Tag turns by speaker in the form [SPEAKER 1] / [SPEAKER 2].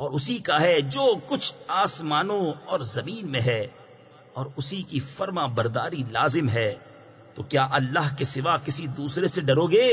[SPEAKER 1] اور اسی کا ہے جو کچھ آسمانوں اور زمین میں ہے، اور اسی کی فرما برداری لازم ہے۔ تو کیا اللہ کے سوا کسی دوسرے سے ڈرو گے؟